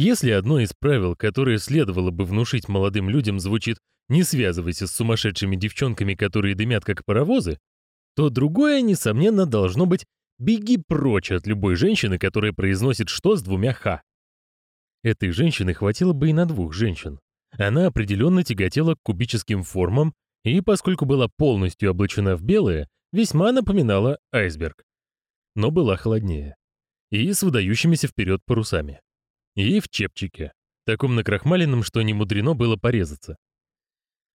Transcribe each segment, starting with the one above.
Если одно из правил, которое следовало бы внушить молодым людям, звучит «не связывайся с сумасшедшими девчонками, которые дымят как паровозы», то другое, несомненно, должно быть «беги прочь от любой женщины, которая произносит «что» с двумя «х». Этой женщины хватило бы и на двух женщин. Она определенно тяготела к кубическим формам и, поскольку была полностью облачена в белое, весьма напоминала айсберг. Но была холоднее. И с выдающимися вперед парусами. И в чепчике, таком накрахмаленном, что не мудрено было порезаться.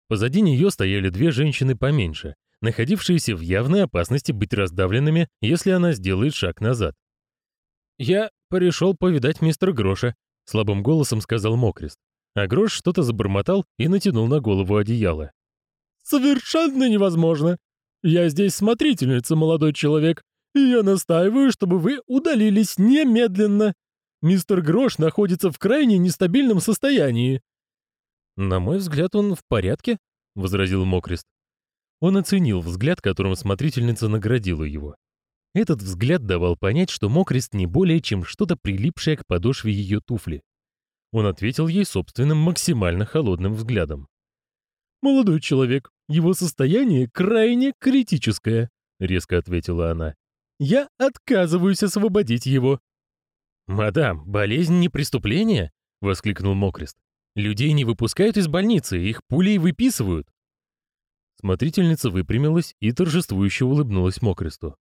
Позади нее стояли две женщины поменьше, находившиеся в явной опасности быть раздавленными, если она сделает шаг назад. «Я пришел повидать мистера Гроша», — слабым голосом сказал Мокрест. А Грош что-то забормотал и натянул на голову одеяло. «Совершенно невозможно! Я здесь смотрительница, молодой человек, и я настаиваю, чтобы вы удалились немедленно. Мистер Грош находится в крайне нестабильном состоянии». «На мой взгляд, он в порядке», — возразил Мокрест. Он оценил взгляд, которым смотрительница наградила его. Этот взгляд давал понять, что Мокрест не более чем что-то прилипшее к подошве ее туфли. Он ответил ей собственным максимально холодным взглядом. «Молодой человек, его состояние крайне критическое», — резко ответила она. «Я отказываюсь освободить его». «Мадам, болезнь не преступление?» — воскликнул Мокрест. «Людей не выпускают из больницы, их пулей выписывают». Смотрительница выпрямилась и торжествующе улыбнулась Мокресту.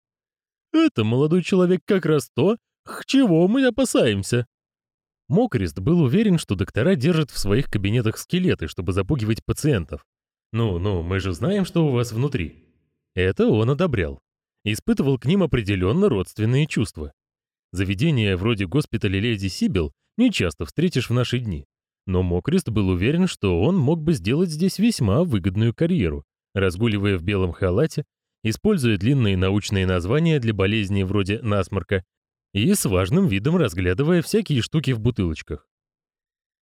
«Это, молодой человек, как раз то, к чего мы опасаемся». Мокрест был уверен, что доктора держат в своих кабинетах скелеты, чтобы запугивать пациентов. «Ну, ну, мы же знаем, что у вас внутри». Это он одобрял. Испытывал к ним определенно родственные чувства. Заведения вроде госпиталя Леди Сибил не часто встретишь в наши дни. Но Мокрест был уверен, что он мог бы сделать здесь весьма выгодную карьеру, разгуливая в белом халате, используя длинные научные названия для болезней вроде насморка и с важным видом разглядывая всякие штуки в бутылочках.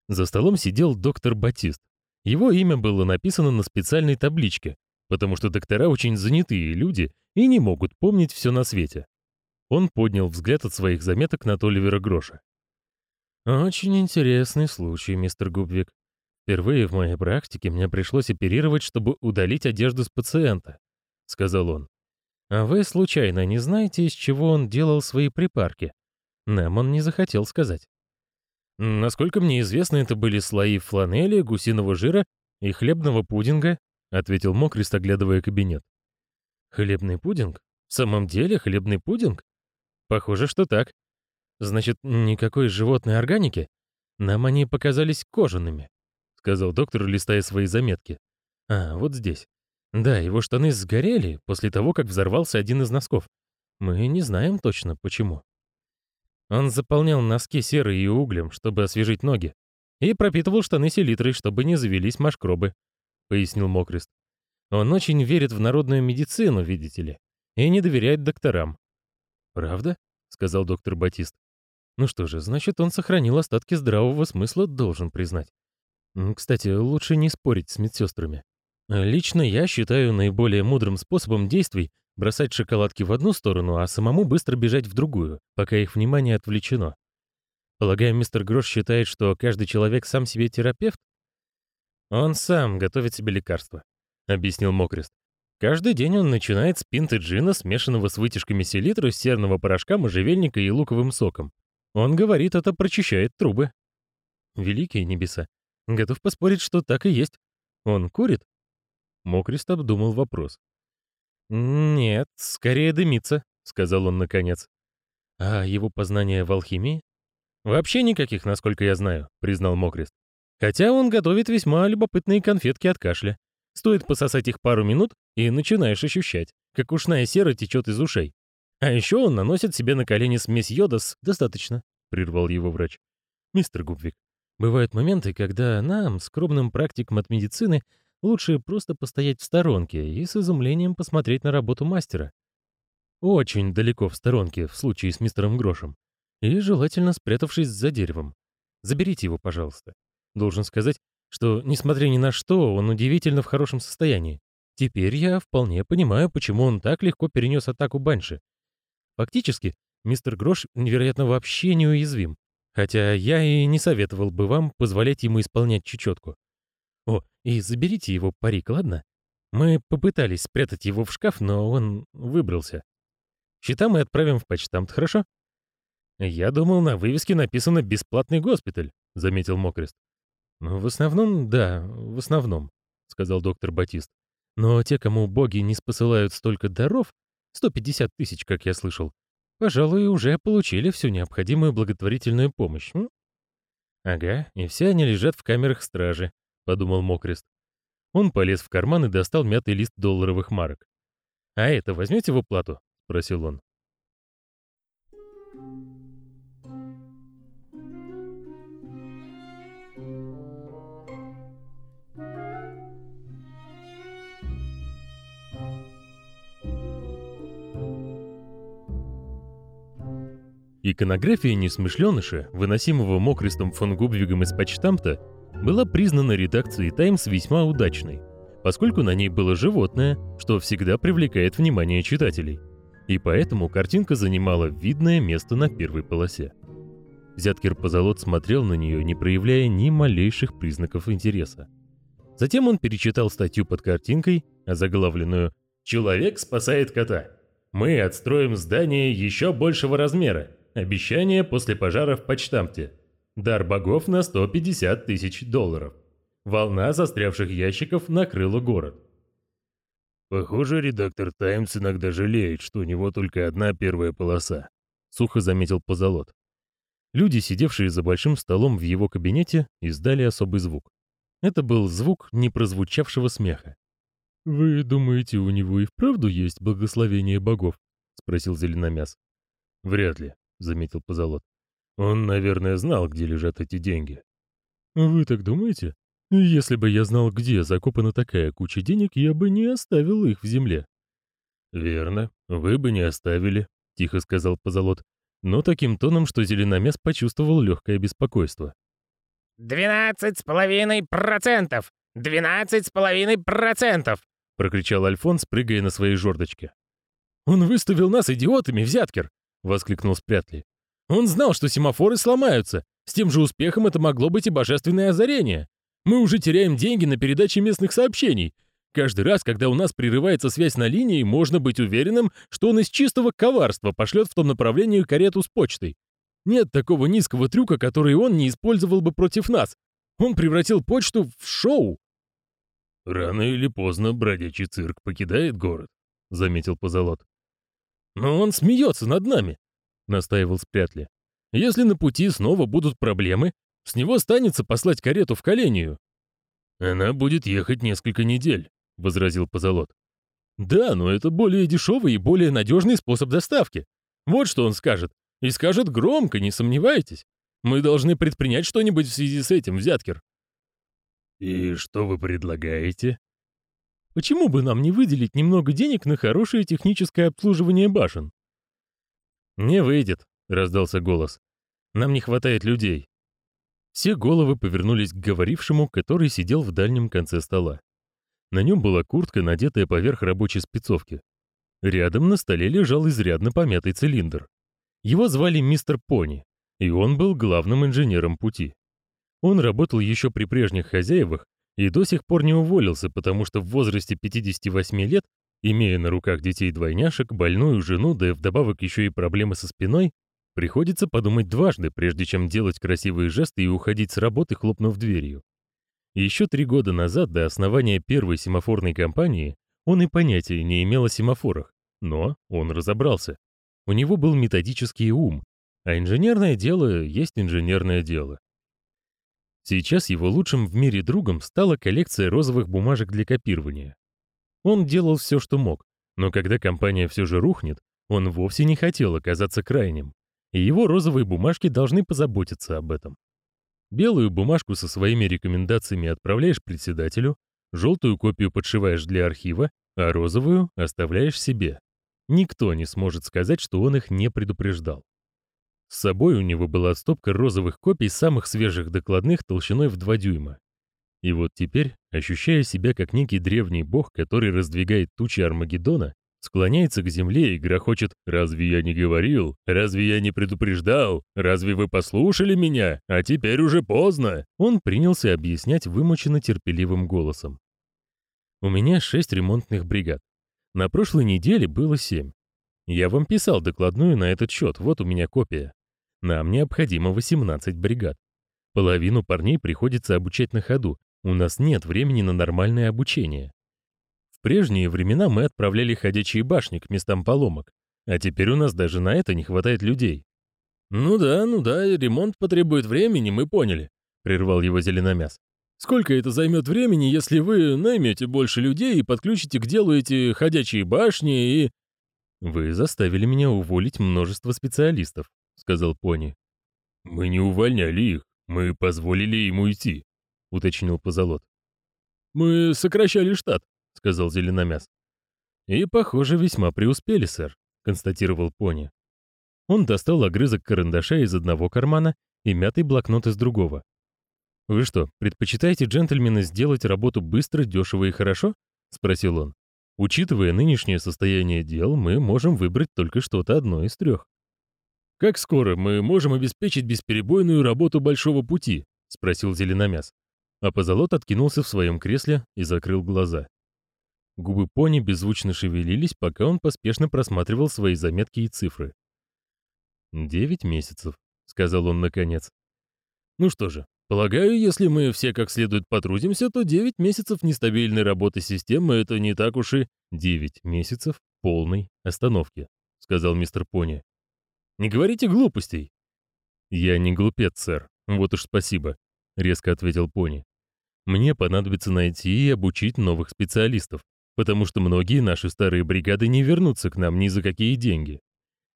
За столом сидел доктор Батист. Его имя было написано на специальной табличке, потому что доктора очень занятые люди и не могут помнить все на свете. Он поднял взгляд от своих заметок на Толивера Гроша. «Очень интересный случай, мистер Губвик. Впервые в моей практике мне пришлось оперировать, чтобы удалить одежду с пациента», — сказал он. «А вы, случайно, не знаете, из чего он делал свои припарки?» Нам он не захотел сказать. «Насколько мне известно, это были слои фланели, гусиного жира и хлебного пудинга», — ответил Мокрист, оглядывая кабинет. «Хлебный пудинг? В самом деле хлебный пудинг? Похоже, что так. Значит, никакой животной органики? Нам они показались кожаными», — сказал доктор, листая свои заметки. «А, вот здесь. Да, его штаны сгорели после того, как взорвался один из носков. Мы не знаем точно, почему. Он заполнял носки серой и углем, чтобы освежить ноги, и пропитывал штаны селитрой, чтобы не завелись машкробы, — пояснил Мокрест. Он очень верит в народную медицину, видите ли, и не доверяет докторам. «Правда?» — сказал доктор Батист. «Ну что же, значит, он сохранил остатки здравого смысла, должен признать. Кстати, лучше не спорить с медсестрами. Лично я считаю наиболее мудрым способом действий бросать шоколадки в одну сторону, а самому быстро бежать в другую, пока их внимание отвлечено. Полагаю, мистер Грош считает, что каждый человек сам себе терапевт? Он сам готовит себе лекарства, объяснил Мокрест. Каждый день он начинает с пинты джина, смешанного с вытяжками селитры, серного порошка, можжевельника и луковым соком. Он говорит, это прочищает трубы. Великие небеса. Готов поспорить, что так и есть. Он курит? Мокрист обдумал вопрос. «Нет, скорее дымится», — сказал он наконец. «А его познания в алхимии?» «Вообще никаких, насколько я знаю», — признал Мокрист. «Хотя он готовит весьма любопытные конфетки от кашля. Стоит пососать их пару минут, и начинаешь ощущать, как ушная сера течет из ушей. А еще он наносит себе на колени смесь йода с... «Достаточно», — прервал его врач. «Мистер Губвик, бывают моменты, когда нам, скромным практикам от медицины, Лучше просто постоять в сторонке и с изумлением посмотреть на работу мастера. Очень далеко в сторонке, в случае с мистером Грошем. И желательно спрятавшись за деревом. Заберите его, пожалуйста. Должен сказать, что, несмотря ни на что, он удивительно в хорошем состоянии. Теперь я вполне понимаю, почему он так легко перенес атаку Банши. Фактически, мистер Грош, невероятно, вообще неуязвим. Хотя я и не советовал бы вам позволять ему исполнять чечетку. О, и заберите его парик, ладно? Мы попытались спрятать его в шкаф, но он выбрался. Счета мы отправим в почтамт, хорошо? Я думал, на вывеске написано «бесплатный госпиталь», — заметил Мокрест. «В основном, да, в основном», — сказал доктор Батист. «Но те, кому боги не спосылают столько даров, 150 тысяч, как я слышал, пожалуй, уже получили всю необходимую благотворительную помощь. Ага, и все они лежат в камерах стражи, подумал Мокрест. Он полез в карман и достал мятый лист долларовых марок. А это возьмете в уплату? спросил он. Иконография несмышленыша, выносимого Мокрестом фон Губвигом из почтамта, была признана редакцией «Таймс» весьма удачной, поскольку на ней было животное, что всегда привлекает внимание читателей. И поэтому картинка занимала видное место на первой полосе. Взяткер Позолот смотрел на нее, не проявляя ни малейших признаков интереса. Затем он перечитал статью под картинкой, озаглавленную «Человек спасает кота. Мы отстроим здание еще большего размера Обещание после пожара в почтамте. Дар богов на 150 тысяч долларов. Волна застрявших ящиков накрыла город. Похоже, редактор «Таймс» иногда жалеет, что у него только одна первая полоса. Сухо заметил Позолот. Люди, сидевшие за большим столом в его кабинете, издали особый звук. Это был звук непрозвучавшего смеха. «Вы думаете, у него и вправду есть благословение богов?» — спросил Зеленомяс. «Вряд ли. — заметил Позолот. «Он, наверное, знал, где лежат эти деньги». «Вы так думаете? Если бы я знал, где закопана такая куча денег, я бы не оставил их в земле». «Верно, вы бы не оставили», — тихо сказал Позолот, но таким тоном, что Зеленомес почувствовал легкое беспокойство. «Двенадцать с половиной процентов! Двенадцать с половиной процентов!» — прокричал Альфонс, прыгая на своей жердочке. «Он выставил нас идиотами, взяткер! — воскликнул Спрятли. «Он знал, что семафоры сломаются. С тем же успехом это могло быть и божественное озарение. Мы уже теряем деньги на передаче местных сообщений. Каждый раз, когда у нас прерывается связь на линии, можно быть уверенным, что он из чистого коварства пошлет в том направлении карету с почтой. Нет такого низкого трюка, который он не использовал бы против нас. Он превратил почту в шоу. «Рано или поздно бродячий цирк покидает город», — заметил Позолот. «Но он смеется над нами», — настаивал Спрятли. «Если на пути снова будут проблемы, с него станется послать карету в Колению». «Она будет ехать несколько недель», — возразил Позолот. «Да, но это более дешевый и более надежный способ доставки. Вот что он скажет. И скажет громко, не сомневайтесь. Мы должны предпринять что-нибудь в связи с этим, Взяткер». «И что вы предлагаете?» Почему бы нам не выделить немного денег на хорошее техническое обслуживание башен? Не выйдет, раздался голос. Нам не хватает людей. Все головы повернулись к говорившему, который сидел в дальнем конце стола. На нем была куртка, надетая поверх рабочей спецовки. Рядом на столе лежал изрядно помятый цилиндр. Его звали мистер Пони, и он был главным инженером пути. Он работал еще при прежних хозяевах и до сих пор не уволился, потому что в возрасте 58 лет, имея на руках детей-двойняшек, больную жену, да и вдобавок еще и проблемы со спиной, приходится подумать дважды, прежде чем делать красивые жесты и уходить с работы, хлопнув дверью. Еще три года назад, до основания первой семафорной компании, он и понятия не имел о семафорах, но он разобрался. У него был методический ум, а инженерное дело есть инженерное дело. Сейчас его лучшим в мире другом стала коллекция розовых бумажек для копирования. Он делал все, что мог, но когда компания все же рухнет, он вовсе не хотел оказаться крайним, и его розовые бумажки должны позаботиться об этом. Белую бумажку со своими рекомендациями отправляешь председателю, желтую копию подшиваешь для архива, а розовую оставляешь себе. Никто не сможет сказать, что он их не предупреждал. С собой у него была стопка розовых копий самых свежих докладных толщиной в 2 дюйма. И вот теперь, ощущая себя как некий древний бог, который раздвигает тучи Армагеддона, Склоняется к земле и грохочет «Разве я не говорил? Разве я не предупреждал? Разве вы послушали меня? А теперь уже поздно!» Он принялся объяснять вымученно терпеливым голосом. «У меня шесть ремонтных бригад. На прошлой неделе было семь. Я вам писал докладную на этот счет, вот у меня копия. Нам необходимо 18 бригад. Половину парней приходится обучать на ходу. У нас нет времени на нормальное обучение. В прежние времена мы отправляли ходячие башни к местам поломок, а теперь у нас даже на это не хватает людей. «Ну да, ну да, ремонт потребует времени, мы поняли», — прервал его зеленомяс. «Сколько это займет времени, если вы наймете больше людей и подключите к делу эти ходячие башни и...» «Вы заставили меня уволить множество специалистов», — сказал Пони. «Мы не увольняли их, мы позволили им уйти», — уточнил Позолот. «Мы сокращали штат», — сказал Зеленомяс. «И, похоже, весьма преуспели, сэр», — констатировал Пони. Он достал огрызок карандаша из одного кармана и мятый блокнот из другого. «Вы что, предпочитаете, джентльмены, сделать работу быстро, дешево и хорошо?» — спросил он. «Учитывая нынешнее состояние дел, мы можем выбрать только что-то одно из трех». «Как скоро мы можем обеспечить бесперебойную работу Большого пути?» — спросил Зеленомяс. А Позолот откинулся в своем кресле и закрыл глаза. Губы пони беззвучно шевелились, пока он поспешно просматривал свои заметки и цифры. «Девять месяцев», — сказал он наконец. «Ну что же, полагаю, если мы все как следует потрудимся, то девять месяцев нестабильной работы системы — это не так уж и...» «Девять месяцев полной остановки», — сказал мистер Пони. «Не говорите глупостей». «Я не глупец, сэр. Вот уж спасибо», — резко ответил Пони. «Мне понадобится найти и обучить новых специалистов потому что многие наши старые бригады не вернутся к нам ни за какие деньги.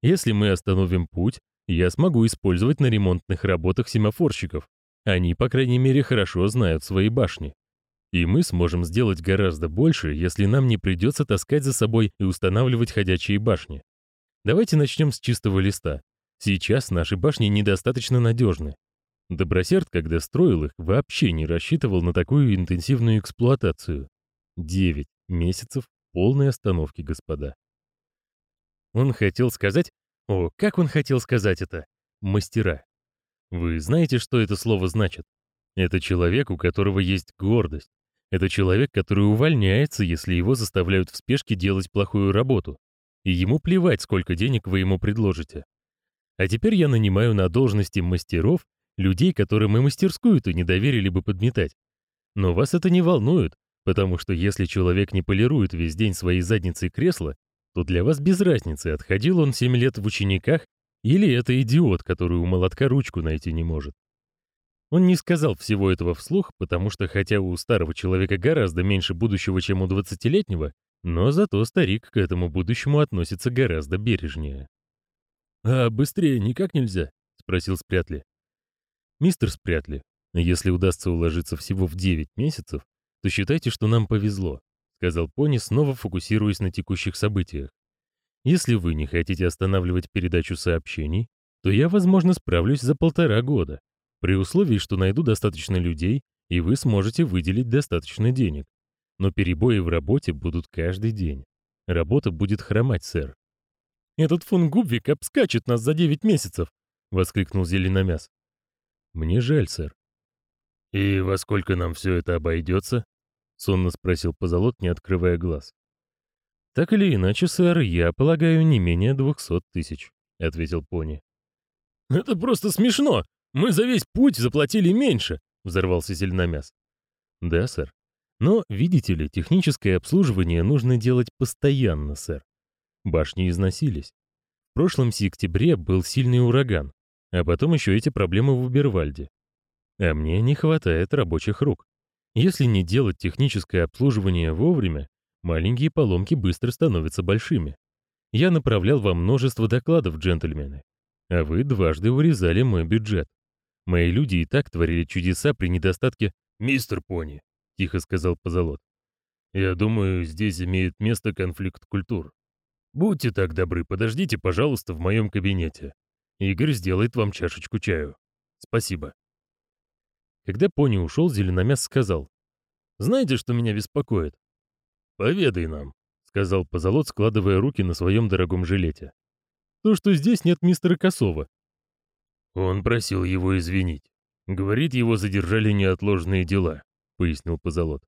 Если мы остановим путь, я смогу использовать на ремонтных работах семафорщиков. Они, по крайней мере, хорошо знают свои башни. И мы сможем сделать гораздо больше, если нам не придется таскать за собой и устанавливать ходячие башни. Давайте начнем с чистого листа. Сейчас наши башни недостаточно надежны. Добросерд, когда строил их, вообще не рассчитывал на такую интенсивную эксплуатацию. 9 месяцев полной остановки, господа. Он хотел сказать... О, как он хотел сказать это? Мастера. Вы знаете, что это слово значит? Это человек, у которого есть гордость. Это человек, который увольняется, если его заставляют в спешке делать плохую работу. И ему плевать, сколько денег вы ему предложите. А теперь я нанимаю на должности мастеров людей, которым и мастерскую-то не доверили бы подметать. Но вас это не волнует, Потому что если человек не полирует весь день своей задницей кресла, то для вас без разницы, отходил он 7 лет в учениках или это идиот, который у молотка ручку найти не может. Он не сказал всего этого вслух, потому что хотя у старого человека гораздо меньше будущего, чем у двадцатилетнего, но зато старик к этому будущему относится гораздо бережнее. «А быстрее никак нельзя?» — спросил Спрятли. «Мистер Спрятли, если удастся уложиться всего в 9 месяцев, то считайте, что нам повезло», — сказал Пони, снова фокусируясь на текущих событиях. «Если вы не хотите останавливать передачу сообщений, то я, возможно, справлюсь за полтора года, при условии, что найду достаточно людей, и вы сможете выделить достаточно денег. Но перебои в работе будут каждый день. Работа будет хромать, сэр». «Этот фон Губвик обскачет нас за девять месяцев!» — воскликнул Зеленомяс. «Мне жаль, сэр». «И во сколько нам все это обойдется?» сонно спросил Позолот, не открывая глаз. Так или иначе, сэр, я полагаю, не менее двухсот тысяч, ответил Пони. Это просто смешно. Мы за весь путь заплатили меньше, взорвался Зеленомяс. Да, сэр. Но, видите ли, техническое обслуживание нужно делать постоянно, сэр. Башни износились. В прошлом сентябре был сильный ураган, а потом еще эти проблемы в Убервальде. А мне не хватает рабочих рук. Если не делать техническое обслуживание вовремя, маленькие поломки быстро становятся большими. Я направлял вам множество докладов, джентльмены, а вы дважды урезали мой бюджет. Мои люди и так творили чудеса при недостатке... «Мистер Пони», — тихо сказал Позолот, — «я думаю, здесь имеет место конфликт культур. Будьте так добры, подождите, пожалуйста, в моем кабинете. Игорь сделает вам чашечку чаю. Спасибо». Когда пони ушел, Зеленомяс сказал. «Знаете, что меня беспокоит?» «Поведай нам», — сказал Позолот, складывая руки на своем дорогом жилете. То, что здесь нет мистера Косова. Он просил его извинить. Говорит, его задержали неотложные дела, пояснил Позолот.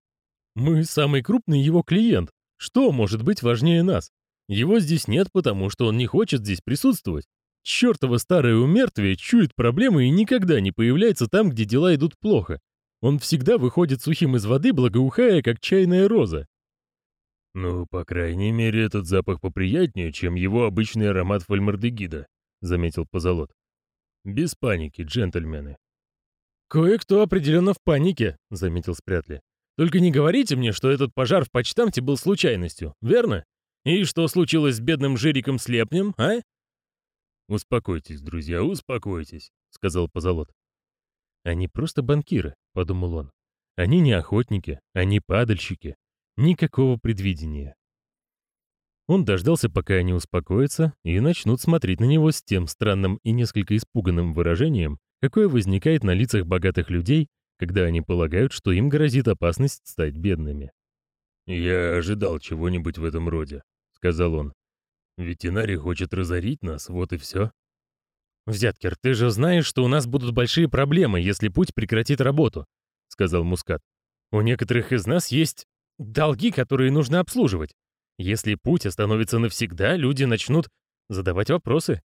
Мы самый крупный его клиент. Что может быть важнее нас? Его здесь нет, потому что он не хочет здесь присутствовать. Чёртово старое умертвие чует проблемы и никогда не появляется там, где дела идут плохо. Он всегда выходит сухим из воды, благоухая, как чайная роза. «Ну, по крайней мере, этот запах поприятнее, чем его обычный аромат фольмардегида», — заметил Позолот. «Без паники, джентльмены». «Кое-кто определенно в панике», — заметил Спрятли. «Только не говорите мне, что этот пожар в почтамте был случайностью, верно? И что случилось с бедным Жириком Слепнем, а?» «Успокойтесь, друзья, успокойтесь», — сказал Позолот. «Они просто банкиры», — подумал он. «Они не охотники, они падальщики. Никакого предвидения». Он дождался, пока они успокоятся и начнут смотреть на него с тем странным и несколько испуганным выражением, какое возникает на лицах богатых людей, когда они полагают, что им грозит опасность стать бедными. «Я ожидал чего-нибудь в этом роде», — сказал он. Ветеринарий хочет разорить нас, вот и все. «Взяткер, ты же знаешь, что у нас будут большие проблемы, если путь прекратит работу», — сказал Мускат. «У некоторых из нас есть долги, которые нужно обслуживать. Если путь остановится навсегда, люди начнут задавать вопросы».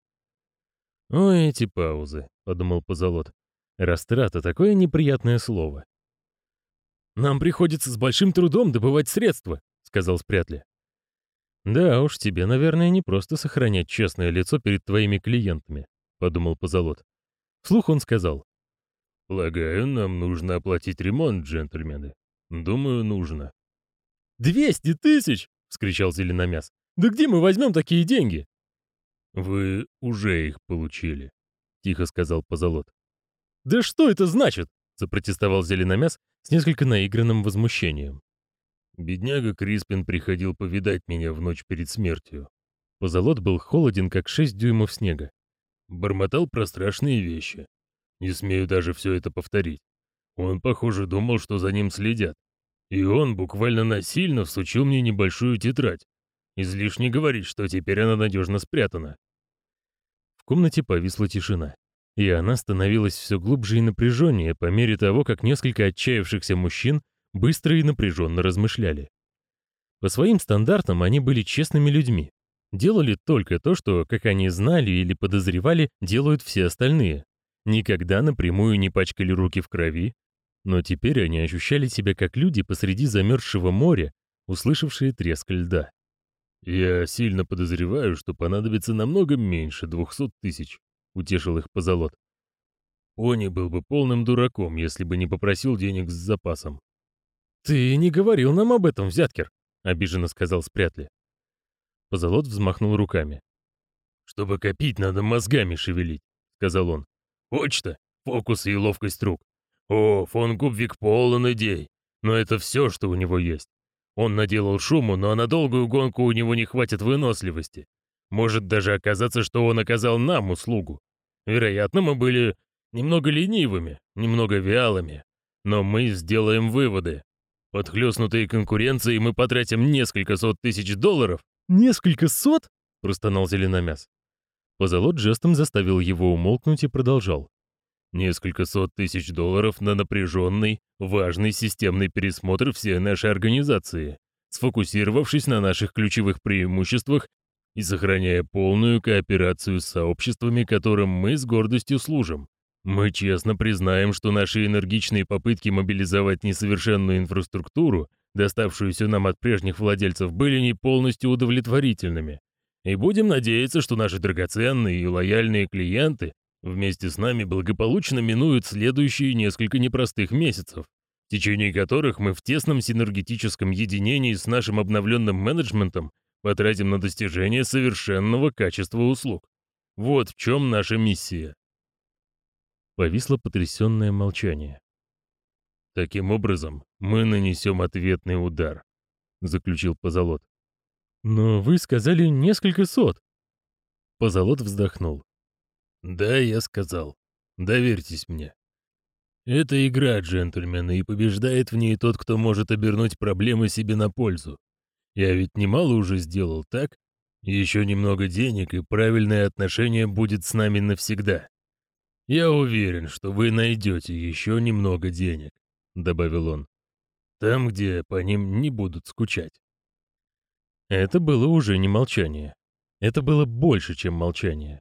«Ой, эти паузы», — подумал Позолот. «Растрата — такое неприятное слово». «Нам приходится с большим трудом добывать средства», — сказал Спрятли. «Да уж, тебе, наверное, не просто сохранять честное лицо перед твоими клиентами», — подумал Позолот. Вслух он сказал. «Полагаю, нам нужно оплатить ремонт, джентльмены. Думаю, нужно». «Двести тысяч!» — вскричал Зеленомяс. «Да где мы возьмем такие деньги?» «Вы уже их получили», — тихо сказал Позолот. «Да что это значит?» — запротестовал Зеленомяс с несколько наигранным возмущением. Бедняга Криспин приходил повидать меня в ночь перед смертью. Позолот был холоден, как шесть дюймов снега. Бормотал про страшные вещи. Не смею даже все это повторить. Он, похоже, думал, что за ним следят. И он буквально насильно всучил мне небольшую тетрадь. Излишне говорить, что теперь она надежно спрятана. В комнате повисла тишина. И она становилась все глубже и напряженнее по мере того, как несколько отчаявшихся мужчин быстро и напряженно размышляли. По своим стандартам они были честными людьми. Делали только то, что, как они знали или подозревали, делают все остальные. Никогда напрямую не пачкали руки в крови, но теперь они ощущали себя как люди посреди замерзшего моря, услышавшие треск льда. «Я сильно подозреваю, что понадобится намного меньше двухсот тысяч», — утешил их Позолот. «Пони был бы полным дураком, если бы не попросил денег с запасом. «Ты не говорил нам об этом, Взяткер», — обиженно сказал Спрятли. Позолот взмахнул руками. «Чтобы копить, надо мозгами шевелить», — сказал он. «Почта, фокусы и ловкость рук. О, фон Губвик полон идей, но это все, что у него есть. Он наделал шуму, но на долгую гонку у него не хватит выносливости. Может даже оказаться, что он оказал нам услугу. Вероятно, мы были немного ленивыми, немного вялыми, но мы сделаем выводы, Подхлёстнутые конкуренцией мы потратим несколько сот тысяч долларов. Несколько сот? простонал Зеленомяс. Позолот жестом заставил его умолкнуть и продолжал. Несколько сот тысяч долларов на напряженный, важный системный пересмотр всей нашей организации, сфокусировавшись на наших ключевых преимуществах и сохраняя полную кооперацию с сообществами, которым мы с гордостью служим. Мы честно признаем, что наши энергичные попытки мобилизовать несовершенную инфраструктуру, доставшуюся нам от прежних владельцев, были не полностью удовлетворительными. И будем надеяться, что наши драгоценные и лояльные клиенты вместе с нами благополучно минуют следующие несколько непростых месяцев, в течение которых мы в тесном синергетическом единении с нашим обновленным менеджментом потратим на достижение совершенного качества услуг. Вот в чем наша миссия. Повисло потрясенное молчание. «Таким образом, мы нанесем ответный удар», — заключил Позолот. «Но вы сказали несколько сот». Позолот вздохнул. «Да, я сказал. Доверьтесь мне. Это игра, джентльмены, и побеждает в ней тот, кто может обернуть проблемы себе на пользу. Я ведь немало уже сделал, так? Еще немного денег, и правильное отношение будет с нами навсегда. Я уверен, что вы найдете еще немного денег», — добавил он. «Там, где по ним не будут скучать». Это было уже не молчание. Это было больше, чем молчание.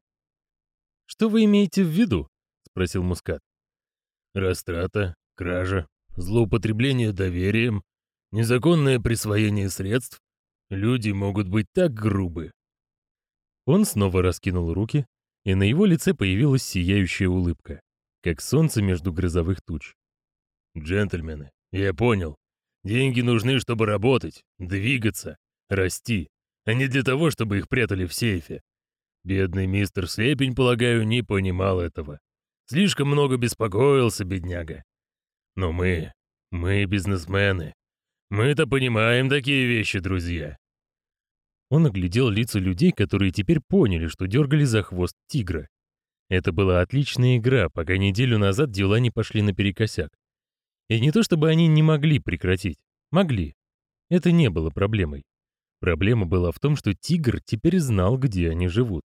«Что вы имеете в виду?» — спросил Мускат. «Растрата, кража, злоупотребление доверием, незаконное присвоение средств. Люди могут быть так грубы». Он снова раскинул руки, и на его лице появилась сияющая улыбка, как солнце между грозовых туч. «Джентльмены, я понял. Деньги нужны, чтобы работать, двигаться, расти, а не для того, чтобы их прятали в сейфе. Бедный мистер Слепень, полагаю, не понимал этого. Слишком много беспокоился, бедняга. Но мы, мы бизнесмены. Мы-то понимаем такие вещи, друзья. Он оглядел лица людей, которые теперь поняли, что дергали за хвост тигра. Это была отличная игра, пока неделю назад дела не пошли наперекосяк. И не то чтобы они не могли прекратить. Могли. Это не было проблемой. Проблема была в том, что тигр теперь знал, где они живут.